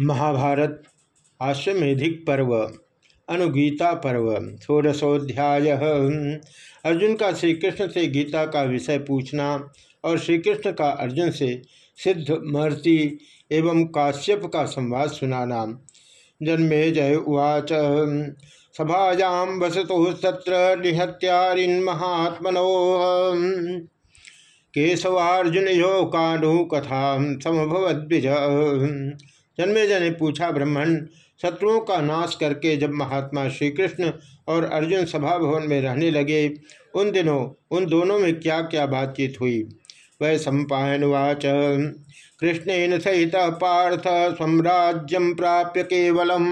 महाभारत आश्वेधिक पर्व, अनुगीता पर्व, षोडशोध्याय। अर्जुन का श्री कृष्ण से गीता का विषय पूछना और श्री कृष्ण का अर्जुन से सिद्ध महर्षि एवं काश्यप का संवाद सुनाना। जन्मे जय उवाच, सभायां वसतो तत्र निहत्यारिन् महात्मनो। केशवार्जुन यो कानु कथा समभवद्विज जन्मे जन ने पूछा ब्राह्मण, शत्रुओं का नाश करके जब महात्मा श्री कृष्ण और अर्जुन सभा भवन में रहने लगे, उन दिनों, उन दोनों में क्या क्या बातचीत हुई? वह सम्पायनवाच, कृष्णेन सहित पार्थ सम्राज्यम प्राप्य केवलम।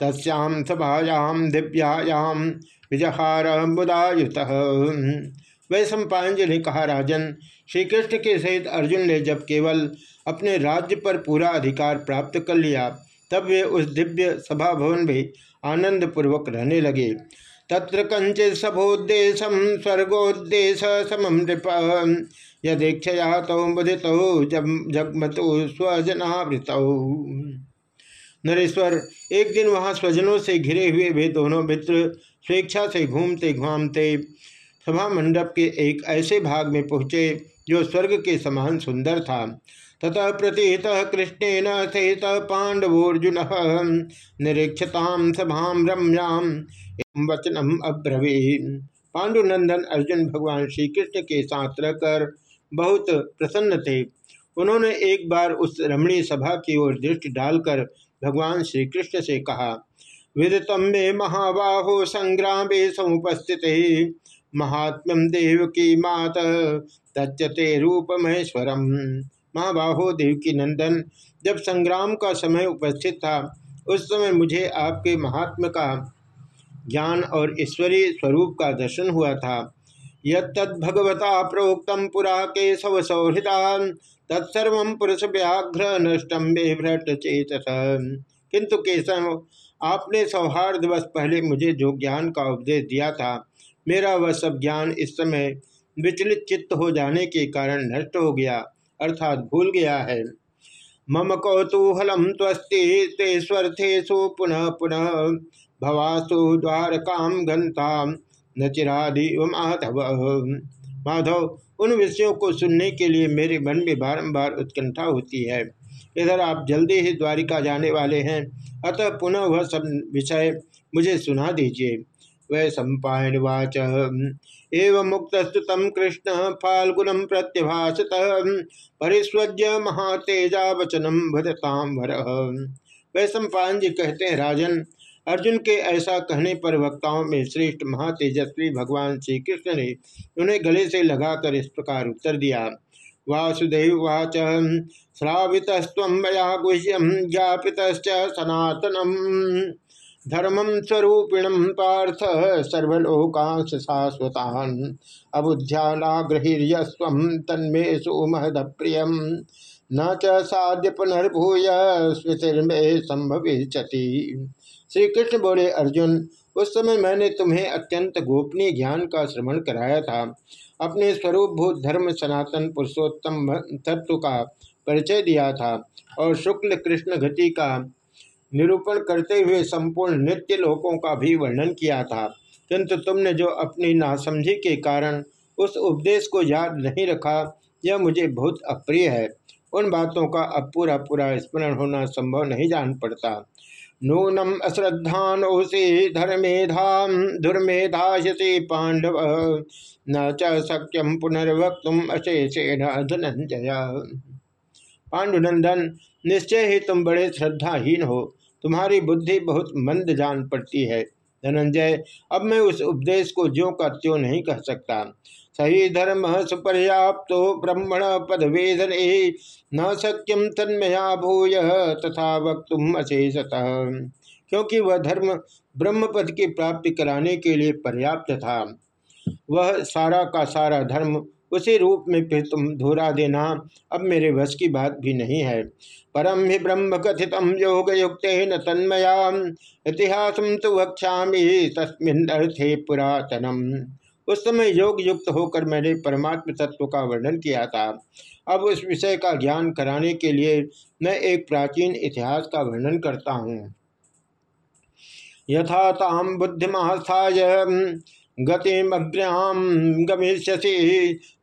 तस्याम सभायाम दिव्यायाम विजहार मुदायुत। सम्पायन ने कहा राजन। श्री कृष्ण के सहित अर्जुन ने जब केवल अपने राज्य पर पूरा अधिकार प्राप्त कर लिया, तब वे उस दिव्य सभा भवन में आनंद पूर्वक रहने लगे। तत्र कंचित सभोदेशम स्वर्गोदेश समम नृप। यदीक्षया तो मुदित जगमतो स्वजनावृत। नरेश्वर, एक दिन वहाँ स्वजनों से घिरे हुए वे दोनों मित्र स्वेच्छा से घूमते घूमते सभा मंडप के एक ऐसे भाग में पहुँचे जो स्वर्ग के समान सुंदर था। ततः प्रतीत कृष्णेन सहित पांडवोर्जुन निरीक्षताम सभा रम्याम वचनम अब्रवी पांडुनंदन अर्जुन भगवान श्री कृष्ण के साथ रहकर बहुत प्रसन्न थे। उन्होंने एक बार उस रमणीय सभा की ओर दृष्टि डालकर भगवान श्री कृष्ण से कहा विदतम में महाबाहो संग्राम समुपस्थित। महात्म्यम देव की मात तजते रूप महेश्वरम महाबाहो देवकी नंदन, जब संग्राम का समय उपस्थित था, उस समय मुझे आपके महात्मा का ज्ञान और ईश्वरीय स्वरूप का दर्शन हुआ था। यदगवता प्रोक्तम पुरा के सव सौहृदा तत्सर्व पुरुष व्याघ्र नष्टम बेभ्रट चेत किंतु केशव, आपने सौहार्दवश पहले मुझे जो ज्ञान का उपदेश दिया था मेरा वह सब ज्ञान इस समय विचलित चित्त हो जाने के कारण नष्ट हो गया, अर्थात भूल गया है। मम कौतूहलम त्वस्ति ते पुनः पुनः भवासु द्वारकाम घंता न चिरादि माधव माधव, उन विषयों को सुनने के लिए मेरे मन में बारंबार उत्कंठा होती है। इधर आप जल्दी ही द्वारिका जाने वाले हैं, अतः पुनः वह सब विषय मुझे सुना दीजिए। वै सम्पावाच एवं मुक्तस्तु तम कृष्ण फाल्गुनम प्रत्यभाषत परिस्वज्य महातेजा वचनम भजताम भर वै सम्पान जी कहते हैं, राजन, अर्जुन के ऐसा कहने पर वक्ताओं में श्रेष्ठ महातेजस्वी भगवान श्री कृष्ण ने उन्हें गले से लगाकर इस प्रकार उत्तर दिया। वासुदेव वाच श्रावितस्व मया गुह्यम ज्ञापित सनातनम। धर्मम स्वरूपिणम पार्थ सर्वलोकांश शाश्वतान अबुध्यानाग्रहिर्यस्व तन्मे सुमहद प्रियम न च साध्य पुनर्भूय स्मृतिर्मे संभविष्यति। श्री कृष्ण बोले, अर्जुन, उस समय मैंने तुम्हें अत्यंत गोपनीय ज्ञान का श्रवण कराया था। अपने स्वरूप भूत धर्म सनातन पुरुषोत्तम तत्व का परिचय दिया था और शुक्ल कृष्ण गति का निरूपण करते हुए संपूर्ण नृत्य लोकों का भी वर्णन किया था। किंतु तुमने जो अपनी नासमझी के कारण उस उपदेश को याद नहीं रखा, यह मुझे बहुत अप्रिय है। उन बातों का अब पूरा पूरा स्मरण होना संभव नहीं जान पड़ता। नूनम अश्रद्धानोसी धर्मेधाम धुर्मेधाशति पांडव, न च सक्यम पुनर्वक्तुम अशेषेण धनंजय पांडुनंदन, निश्चय ही तुम बड़े श्रद्धाहीन हो। तुम्हारी बुद्धि बहुत मंद जान पड़ती है, धनंजय। अब मैं उस उपदेश को ज्यो का त्यों नहीं कह सकता। सही धर्म सुपर्याप्त ब्रह्मण पद वेदन न सक्यम तन्मया भूय तथा वक्तुम अशेषतः। क्योंकि वह धर्म ब्रह्म पद की प्राप्ति कराने के लिए पर्याप्त था। वह सारा का सारा धर्म उसी रूप में फिर तुम धोरा देना, अब मेरे वश की बात भी नहीं है। परम ही ब्रह्म कथित योग युक्त न तन्मया इतिहास तो वक्षा तस्मिन अर्थे पुरातनम। उस समय योग युक्त होकर मैंने परमात्म तत्व का वर्णन किया था। अब उस विषय का ज्ञान कराने के लिए मैं एक प्राचीन इतिहास का वर्णन करता हूँ। यथा ताम बुद्धिमास्थाय गतिमग्रयाम गमिष्यसि।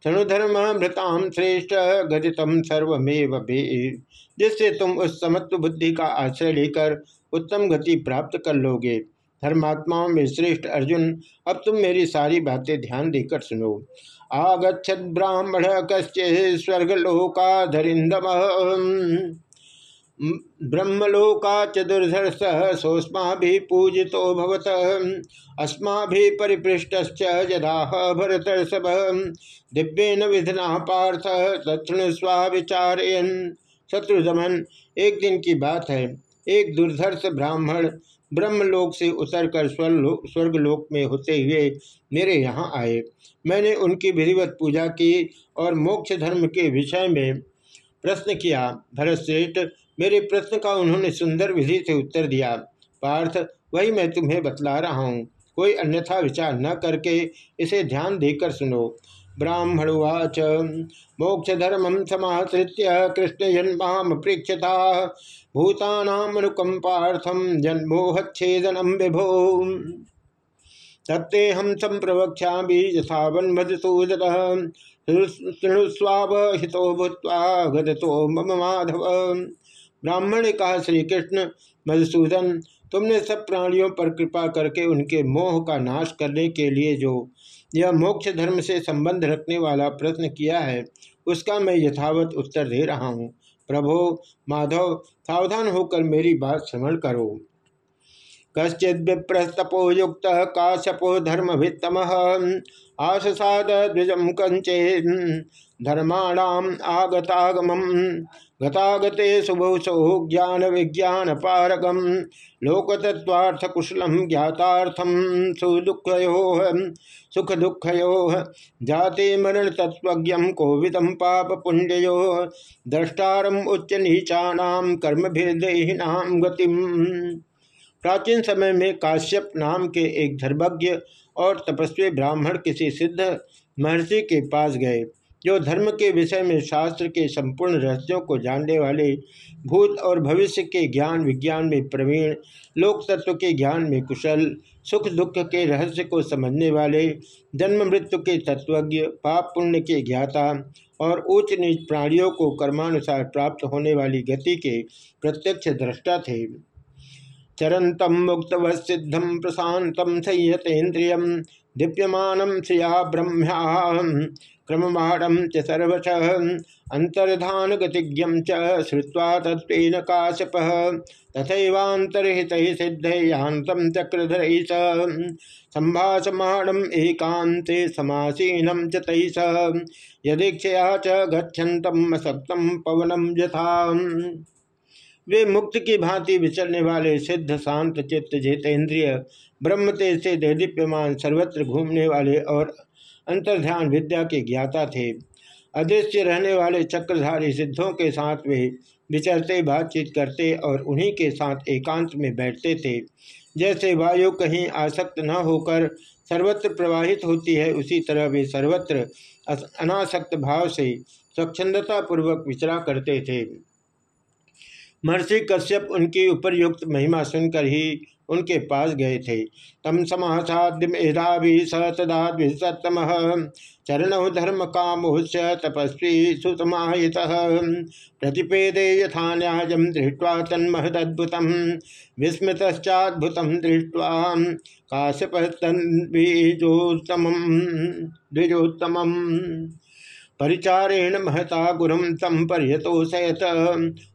धनुधर्म मृताम श्रेष्ठ गदितम सर्वमेव भी जिससे तुम उस समत्व बुद्धि का आश्रय लेकर उत्तम गति प्राप्त कर लोगे। धर्मात्माओं में श्रेष्ठ अर्जुन, अब तुम मेरी सारी बातें ध्यान देकर सुनो। आगछत ब्राह्मण कश्चे स्वर्गलोकाधरिंदम ब्रह्मलोका चतुर्धर्ष सोस्मा भी पूजितो भवत। अस्मा भी परिपृष्ट जदा भरत सब दिव्यन विधना पार्थ तत्ण स्वाचारयन शत्रुदमन एक दिन की बात है। एक दुर्धर्ष ब्राह्मण ब्रह्मलोक से उतरकर स्वर्गलोक में होते हुए मेरे यहाँ आए। मैंने उनकी विधिवत पूजा की और मोक्ष धर्म के विषय में प्रश्न किया। भरत श्रेष्ठ मेरे प्रश्न का उन्होंने सुंदर विधि से उत्तर दिया। पार्थ, वही मैं तुम्हें बतला रहा हूँ। कोई अन्यथा विचार न करके इसे ध्यान देकर सुनो। ब्राह्मणुवाच मोक्ष धर्म समाश्रित्य कृष्ण जन्म प्रेक्षता। भूतानामनुकंपार्थम जन्मोहच्छेदनम विभो। तत्ते हम संप्रवक्षा यथावन मधुसूदन हितो भूत्वा गदतो मम माधव। ब्राह्मण ने कहा श्री कृष्ण मधुसूदन, तुमने सब प्राणियों पर कृपा करके उनके मोह का नाश करने के लिए जो यह मोक्ष धर्म से संबंध रखने वाला प्रश्न किया है, उसका मैं यथावत उत्तर दे रहा हूँ। प्रभो, माधव, सावधान होकर मेरी बात श्रवण करो। कश्चित विप्रस्तपो युक्त काश्यपो धर्म भित्तम आसाद द्विजम कंचे धर्माणाम आगतागम गतागते शुभौसौ ज्ञान विज्ञान पारगम लोकतत्वार्थकुशलम ज्ञातार्थम सुदुखयो सुख दुखयो जाते मरण तत्व कोविदम पाप पुण्यो द्रष्टारम उच्च नीचानाम कर्म भेदेहीनाम गतिम। प्राचीन समय में काश्यप नाम के एक धर्मज्ञ और तपस्वी ब्राह्मण किसी सिद्ध महर्षि के पास गए, जो धर्म के विषय में शास्त्र के संपूर्ण रहस्यों को जानने वाले, भूत और भविष्य के ज्ञान विज्ञान में प्रवीण, लोक तत्व के ज्ञान में कुशल, सुख दुख के रहस्य को समझने वाले, जन्म मृत्यु के तत्वज्ञ, पाप पुण्य के ज्ञाता और उच्च नीच प्राणियों को कर्मानुसार प्राप्त होने वाली गति के प्रत्यक्ष दृष्टा थे। चरंतम मुक्त सिद्धम प्रशांतम संयतेन्द्रिय दीप्यमान श्रिया ब्रह्म्या। क्रममाणम च सर्वश। अंतर्धान गतिज्ञम श्रुवा तत्व काशप। तथैवांतरहित सिद्धयांतम चक्रधर संभाषमाणम एकांते समासीनम च तैस यदीक्षया च गच्छन्तम असक्तम पवनम यथा। वे मुक्त की भांति विचरने वाले सिद्ध, शांत, चित्त जितेन्द्रिय ब्रह्म तेज से देदीप्यमान सर्वत्र घूमने वाले और अंतर्ध्यान विद्या के ज्ञाता थे। अदृश्य रहने वाले चक्रधारी सिद्धों के साथ वे विचरते, बातचीत करते और उन्हीं के साथ एकांत में बैठते थे। जैसे वायु कहीं आसक्त न होकर सर्वत्र प्रवाहित होती है, उसी तरह वे सर्वत्र अनासक्त भाव से स्वच्छंदता पूर्वक विचरा करते थे। महर्षि कश्यप उनकी उपरयुक्त महिमा सुनकर ही उनके पास गए थे। तम समासाद्य मेधावी स तदा द्विशतम चरण धर्म कामोश्य तपस्वी सुतमाहित प्रतिपेदे यथा न्याय दृष्ट्वा तन्महदुत विस्मृतश्चाद्भुत दृष्ट्वा काश्यप तन्वीजोत्तम द्विजोत्तम परिचारेण महता गुरु तम पर्यतोषयत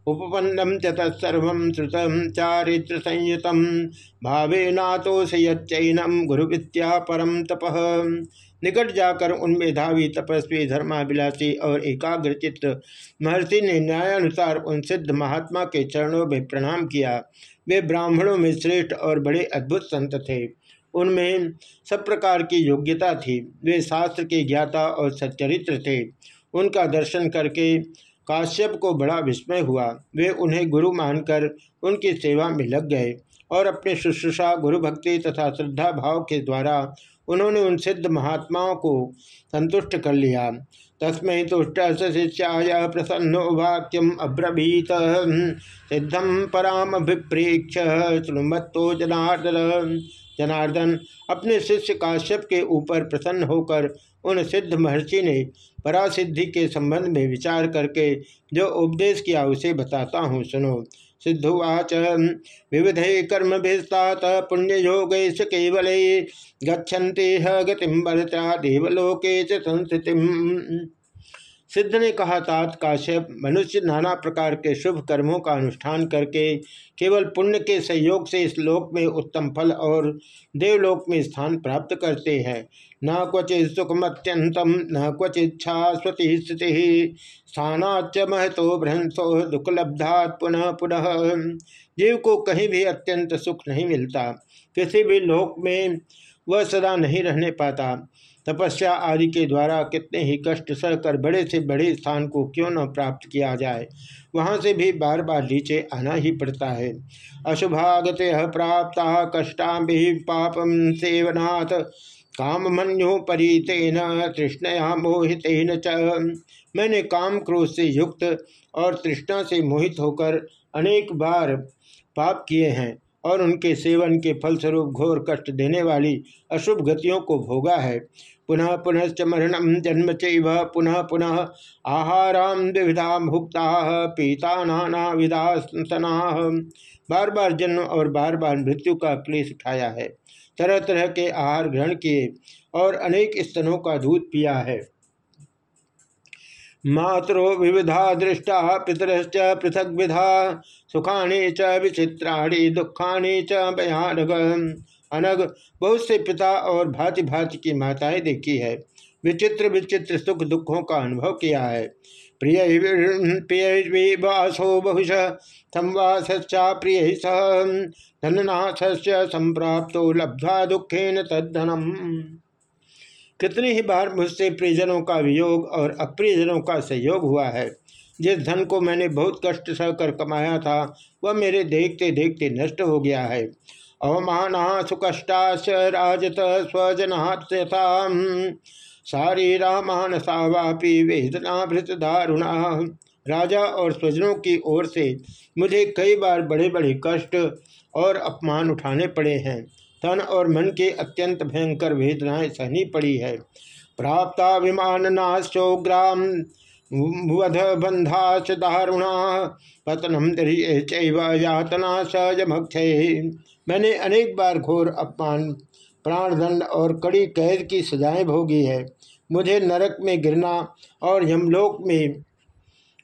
उपपन्नम च तत्सर्व श्रुतम चारित्र संयुत भावेनातोषयच्चैनम गुरु विद्या परम तप। निकट जाकर उन मेधावी, तपस्वी, धर्माभिलाषी और एकाग्रचित महर्षि ने न्यायानुसार उन सिद्ध महात्मा के चरणों में प्रणाम किया। वे ब्राह्मणों में श्रेष्ठ और बड़े अद्भुत संत थे। उनमें सब प्रकार की योग्यता थी। वे शास्त्र के ज्ञाता और सच्चरित्र थे। उनका दर्शन करके काश्यप को बड़ा विस्मय हुआ। वे उन्हें गुरु मानकर उनकी सेवा में लग गए और अपने शुश्रूषा गुरु भक्ति तथा श्रद्धा भाव के द्वारा उन्होंने उन सिद्ध महात्माओं को संतुष्ट कर लिया। तस्मै तुष्ट शिष्याय प्रसन्नो वाक्यम अब्रवीत। सिद्धम परामभिप्रेक्ष श्रुमत्तो जनार्दन। जनार्दन अपने शिष्य काश्यप के ऊपर प्रसन्न होकर उन सिद्ध महर्षि ने परासिद्धि के संबंध में विचार करके जो उपदेश किया उसे बताता हूँ, सुनो। सिद्धुवाच, विविधे कर्म भिस्तात पुण्य योग केवल गतिम बरता देवलोके संस्थिति सिद्ध ने कहा तात काश्यप मनुष्य नाना प्रकार के शुभ कर्मों का अनुष्ठान करके केवल पुण्य के सहयोग से इस लोक में उत्तम फल और देवलोक में स्थान प्राप्त करते हैं। न क्वचित सुखमत्यंतम न क्वचित शाश्वती स्थिति स्थानाच महतो भ्रंसो दुखलब्धात पुनः पुनः। जीव को कहीं भी अत्यंत सुख नहीं मिलता, किसी भी लोक में वह सदा नहीं रहने पाता। तपस्या आदि के द्वारा कितने ही कष्ट सहकर बड़े से बड़े स्थान को क्यों न प्राप्त किया जाए, वहाँ से भी बार बार नीचे आना ही पड़ता है। अशुभागत प्राप्त कष्टा भी पापम सेवनाथ काम मनु परितेन तृष्णया मोहितेन च। मैंने काम क्रोध से युक्त और तृष्णा से मोहित होकर अनेक बार पाप किए हैं। और उनके सेवन के फलस्वरूप घोर कष्ट देने वाली अशुभ गतियों को भोगा है। पुनः पुनश्च मरणम जन्म चैव, पुनः पुनः आहाराम विविधा भुक्ता, पीता नाना विधा बार बार जन्म और बार बार मृत्यु का क्लेश उठाया है। तरह तरह के आहार ग्रहण किए और अनेक स्तनों का दूध पिया है। मातरो विविधा दृष्टा, पितरश्च पृथक विधा सुखाणी च विचित्राणी, दुखाणी च भयानक। अनग बहुत से पिता और भांति भांति की माताएँ देखी है। विचित्र विचित्र सुख दुखों का अनुभव किया है। प्रिय प्रिय वासो बहुश संवासा प्रिय सह धननाथ संप्राप्त लब्धा दुखेन तद्धनम। कितनी ही बार मुझसे प्रियजनों का वियोग और अप्रियजनों का सहयोग हुआ है। जिस धन को मैंने बहुत कष्ट सहकर कमाया था, वह मेरे देखते देखते नष्ट हो गया है। अवमाना सुकष्टाश राजत स्वजनात्यथा शारीरा मानसा वापी वेदना भृत दारुणा। राजा और स्वजनों की ओर से मुझे कई बार बड़े बड़े कष्ट और अपमान उठाने पड़े हैं। तन और मन के अत्यंत भयंकर वेदनाएँ सहनी पड़ी है। प्राप्ता विमान नाशोग्राम वध बंधा दारुणा, पतनम यातना सजमक्षय मैंने अनेक बार घोर अपमान, प्राणदंड और कड़ी कैद की सजाएँ भोगी है। मुझे नरक में गिरना और यमलोक में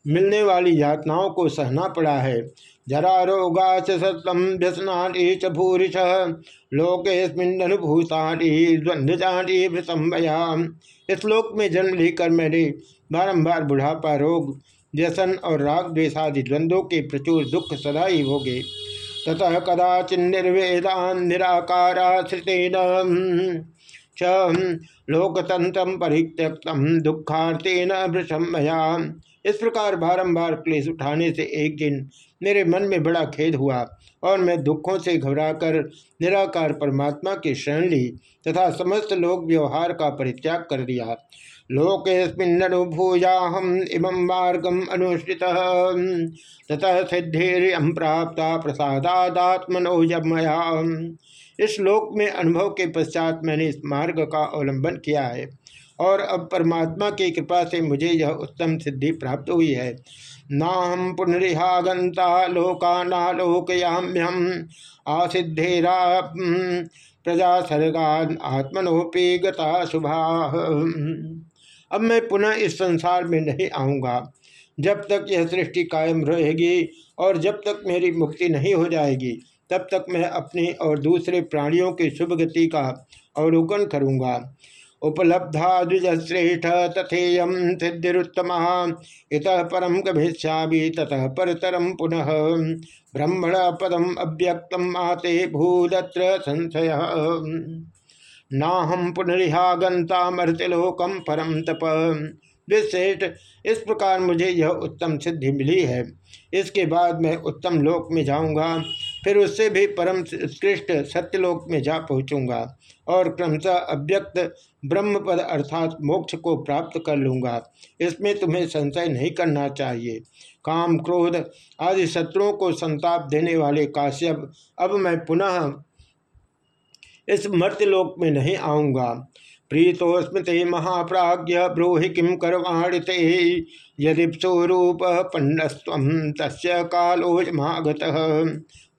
मिलने वाली यातनाओं को सहना पड़ा है। जरा रोगा सतम व्यसनानी च भूरिश। लोकेस्मिन्नुभूतानी द्वंद्वजानी भृतम्बया इस लोक में जन्म लेकर मैंने बारंबार बुढ़ापा रोग, व्यसन और राग द्वेषादि द्वंद्वों के प्रचुर दुख सदा ही भोगे। ततः कदाचिन्निर्वेदान निराकाराश्रितेन च लोकतंत्र परित्यक्तम दुखार्तेन भृषमया इस प्रकार बारंबार क्लेश उठाने से एक दिन मेरे मन में बड़ा खेद हुआ और मैं दुखों से घबराकर निराकार परमात्मा की शरण ली तथा समस्त लोक व्यवहार का परित्याग कर दिया। लोकेस्मिन्नुभूयाहम इमं मार्गम अनुष्ठित। ततः सिद्धिर्यम प्राप्त प्रसादात्मनोजमया इस लोक में अनुभव के पश्चात मैंने इस मार्ग का अवलंबन किया है। और अब परमात्मा की कृपा से मुझे यह उत्तम सिद्धि प्राप्त हुई है। ना हम पुनरिहागंता लोका ना लोकयाम्यम आसिद्धेरा प्रजा सर्गा आत्मनोपी गता शुभा। अब मैं पुनः इस संसार में नहीं आऊँगा। जब तक यह सृष्टि कायम रहेगी और जब तक मेरी मुक्ति नहीं हो जाएगी, तब तक मैं अपनी और दूसरे प्राणियों की शुभ गति का अवलोकन करूँगा। उपलब्धा द्विजश्रेष्ठ तथेयम सिद्धिरुत्तम। इत परम गभिष्या ततः परतरम पुनः। ब्रह्मण पदम अव्यक्तम आते भूदत्र संशय। नाहम पुनरिहा गंता मृतलोकम परम तप। विश्रेष्ठ इस प्रकार मुझे यह उत्तम सिद्धि मिली है। इसके बाद मैं उत्तम लोक में जाऊँगा। फिर उससे भी परम उत्कृष्ट सत्यलोक में जा पहुँचूँगा और क्रमशः अव्यक्त ब्रह्म पद अर्थात मोक्ष को प्राप्त कर लूँगा। इसमें तुम्हें संशय नहीं करना चाहिए। काम क्रोध आदि शत्रुओं को संताप देने वाले काश्यप, अब मैं पुनः इस मर्त्यलोक में नहीं आऊँगा। प्रीतोस्मृति महाप्राज्य ब्रूहि किम करवाणिते यदिप्सोरूप पंडस्व तस् कालोजमागत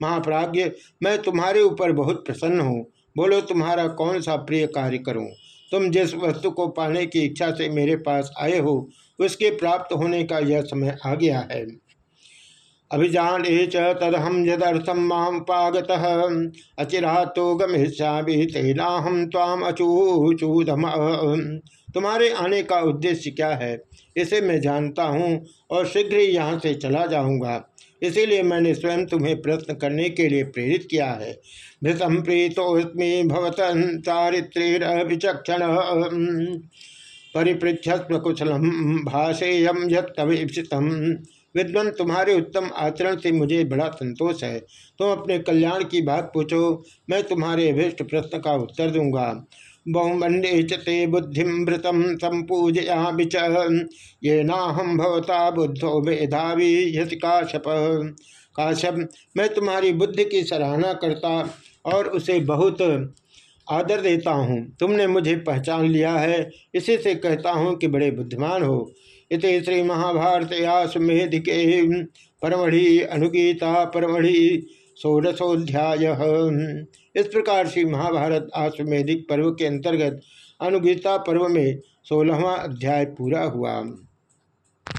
महाप्राज्य मैं तुम्हारे ऊपर बहुत प्रसन्न हूँ। बोलो, तुम्हारा कौन सा प्रिय कार्य करूँ? तुम जिस वस्तु को पाने की इच्छा से मेरे पास आए हो, उसके प्राप्त होने का यह समय आ गया है। अभिजाने च तदहम यदर्थम माम पागत। अचिरा तो गमिष्या तेना हम ताम अचूचूदम। तुम्हारे आने का उद्देश्य क्या है? इसे मैं जानता हूँ और शीघ्र ही यहाँ से चला जाऊँगा। इसीलिए मैंने स्वयं तुम्हें प्रश्न करने के लिए प्रेरित किया है। भृतम प्रीतोस्मी भवतन चारित्रेण विचक्षण परिपृक्षस्व कुशलम भाषेयम यत्तवीक्षितम विद्वान, तुम्हारे उत्तम आचरण से मुझे बड़ा संतोष है। तुम अपने कल्याण की बात पूछो, मैं तुम्हारे अभिष्ट प्रश्न का उत्तर दूँगा। बहुमंडे चते बुद्धिमृतम संपूजया बिच ये नाहम भवता बुद्धो मेधावी, यति काश्यप। काश्यप, मैं तुम्हारी बुद्धि की सराहना करता और उसे बहुत आदर देता हूँ। तुमने मुझे पहचान लिया है, इसी से कहता हूँ कि बड़े बुद्धिमान हो। इत श्री महाभारत आश्वेधिके परमढ़ि अनुगीता परमढ़ि षोडशोध्याय इस प्रकार से महाभारत आश्वेधिक पर्व के अंतर्गत अनुगीता पर्व में सोलहवा अध्याय पूरा हुआ।